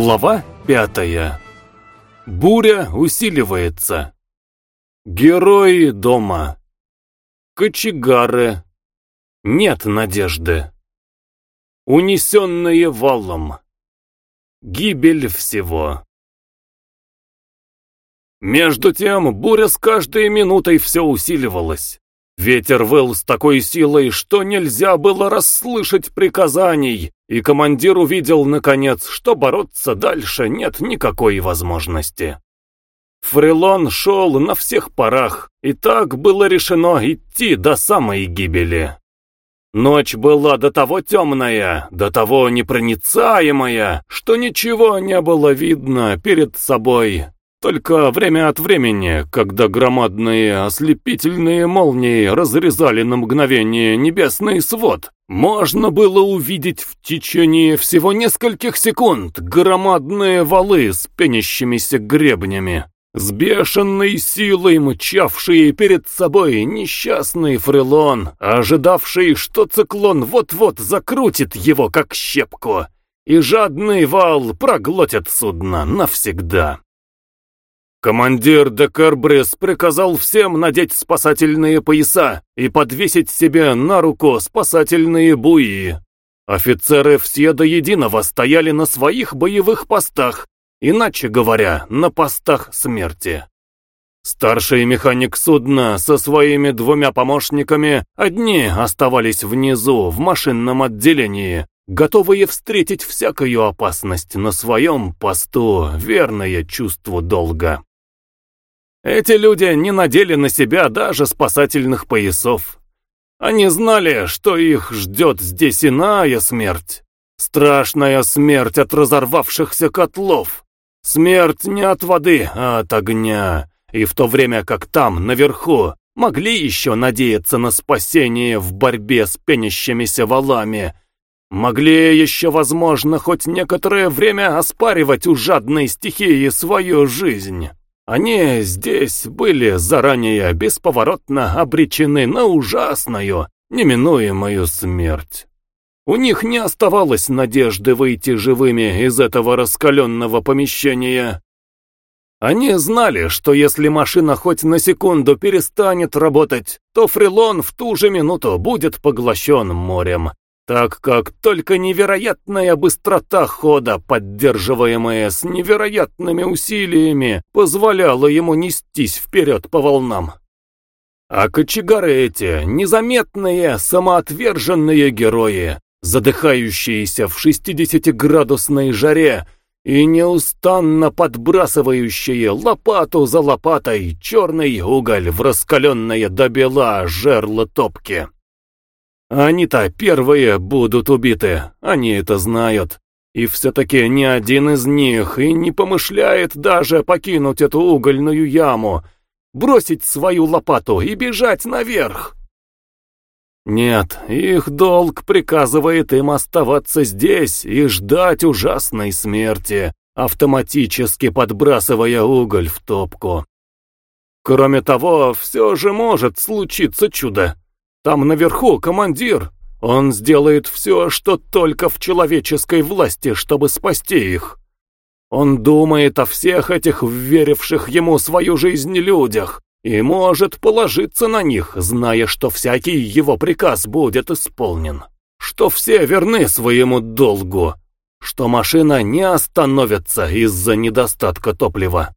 Глава пятая. Буря усиливается. Герои дома. Кочегары. Нет надежды. Унесенные валом. Гибель всего. Между тем, буря с каждой минутой все усиливалась. Ветер выл с такой силой, что нельзя было расслышать приказаний, и командир увидел, наконец, что бороться дальше нет никакой возможности. Фрелон шел на всех парах, и так было решено идти до самой гибели. Ночь была до того темная, до того непроницаемая, что ничего не было видно перед собой, только время от времени, когда громадные ослепительные молнии разрезали на мгновение небесный свод, можно было увидеть в течение всего нескольких секунд громадные валы с пенящимися гребнями, с бешеной силой мчавшие перед собой несчастный фрелон, ожидавший, что циклон вот-вот закрутит его как щепку, и жадный вал проглотит судно навсегда. Командир де Кербрис приказал всем надеть спасательные пояса и подвесить себе на руку спасательные буи. Офицеры все до единого стояли на своих боевых постах, иначе говоря, на постах смерти. Старший механик судна со своими двумя помощниками одни оставались внизу, в машинном отделении, готовые встретить всякую опасность на своем посту, верное чувству долга. Эти люди не надели на себя даже спасательных поясов. Они знали, что их ждет здесь иная смерть. Страшная смерть от разорвавшихся котлов. Смерть не от воды, а от огня. И в то время как там, наверху, могли еще надеяться на спасение в борьбе с пенящимися валами, могли еще, возможно, хоть некоторое время оспаривать у жадной стихии свою жизнь. Они здесь были заранее бесповоротно обречены на ужасную, неминуемую смерть. У них не оставалось надежды выйти живыми из этого раскаленного помещения. Они знали, что если машина хоть на секунду перестанет работать, то Фрилон в ту же минуту будет поглощен морем, так как только невероятная быстрота хода, поддерживаемая с невероятными усилиями, позволяла ему нестись вперед по волнам. А кочегары эти — незаметные, самоотверженные герои, задыхающиеся в 60-градусной жаре и неустанно подбрасывающие лопату за лопатой черный уголь в раскаленное до бела жерло топки. Они-то первые будут убиты, они это знают. И все-таки ни один из них и не помышляет даже покинуть эту угольную яму, бросить свою лопату и бежать наверх. Нет, их долг приказывает им оставаться здесь и ждать ужасной смерти, автоматически подбрасывая уголь в топку. Кроме того, все же может случиться чудо. Там наверху командир. Он сделает все, что только в человеческой власти, чтобы спасти их. Он думает о всех этих веривших ему свою жизнь людях и может положиться на них, зная, что всякий его приказ будет исполнен, что все верны своему долгу, что машина не остановится из-за недостатка топлива.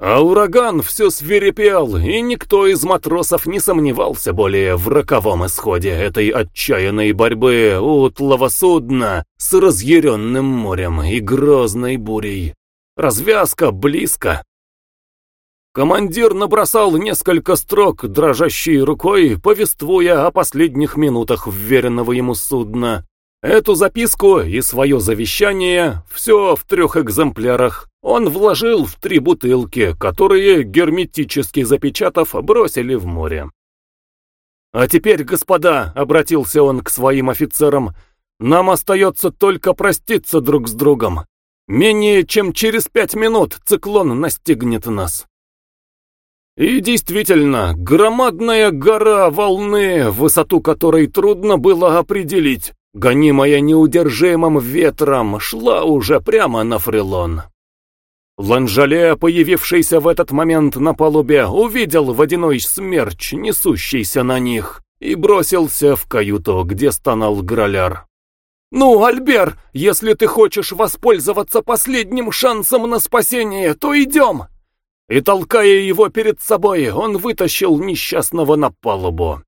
А ураган все свирепел, и никто из матросов не сомневался более в роковом исходе этой отчаянной борьбы утлого судна с разъяренным морем и грозной бурей. Развязка близко. Командир набросал несколько строк дрожащей рукой, повествуя о последних минутах вверенного ему судна. Эту записку и свое завещание, все в трех экземплярах, он вложил в три бутылки, которые, герметически запечатав, бросили в море. «А теперь, господа», — обратился он к своим офицерам, — «нам остается только проститься друг с другом. Менее чем через пять минут циклон настигнет нас». И действительно, громадная гора волны, высоту которой трудно было определить, гонимая неудержимым ветром, шла уже прямо на фрилон. Ланжале, появившийся в этот момент на палубе, увидел водяной смерч, несущийся на них, и бросился в каюту, где стонал Граляр. «Ну, Альбер, если ты хочешь воспользоваться последним шансом на спасение, то идем!» И толкая его перед собой, он вытащил несчастного на палубу.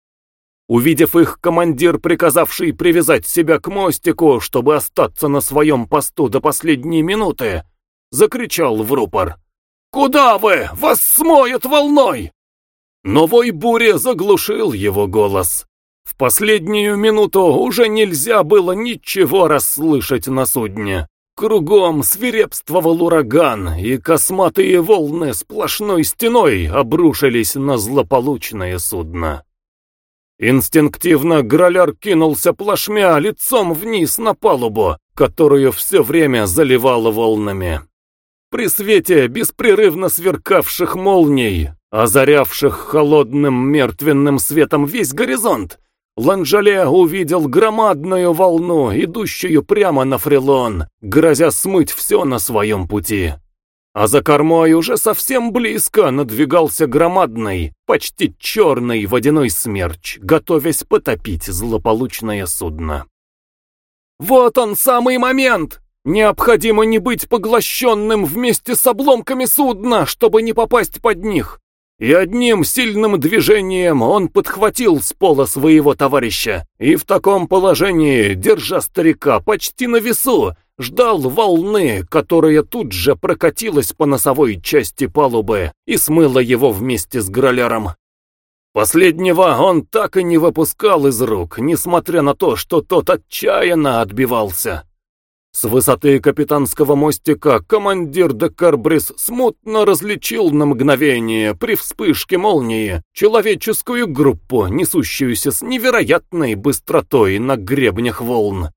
Увидев их, командир, приказавший привязать себя к мостику, чтобы остаться на своем посту до последней минуты, закричал в рупор. «Куда вы? Вас смоет волной!» Но вой бури заглушил его голос. В последнюю минуту уже нельзя было ничего расслышать на судне. Кругом свирепствовал ураган, и косматые волны сплошной стеной обрушились на злополучное судно. Инстинктивно Граляр кинулся плашмя лицом вниз на палубу, которую все время заливало волнами. При свете беспрерывно сверкавших молний, озарявших холодным мертвенным светом весь горизонт, Ланжале увидел громадную волну, идущую прямо на фрилон, грозя смыть все на своем пути. А за кормой уже совсем близко надвигался громадный, почти черный водяной смерч, готовясь потопить злополучное судно. «Вот он самый момент! Необходимо не быть поглощенным вместе с обломками судна, чтобы не попасть под них!» И одним сильным движением он подхватил с пола своего товарища, и в таком положении, держа старика почти на весу, ждал волны, которая тут же прокатилась по носовой части палубы и смыла его вместе с гроляром. Последнего он так и не выпускал из рук, несмотря на то, что тот отчаянно отбивался. С высоты капитанского мостика командир де Карбрис смутно различил на мгновение при вспышке молнии человеческую группу, несущуюся с невероятной быстротой на гребнях волн.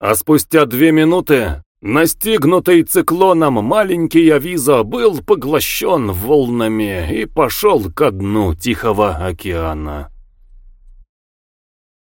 А спустя две минуты, настигнутый циклоном, маленький Авиза был поглощен волнами и пошел ко дну Тихого океана.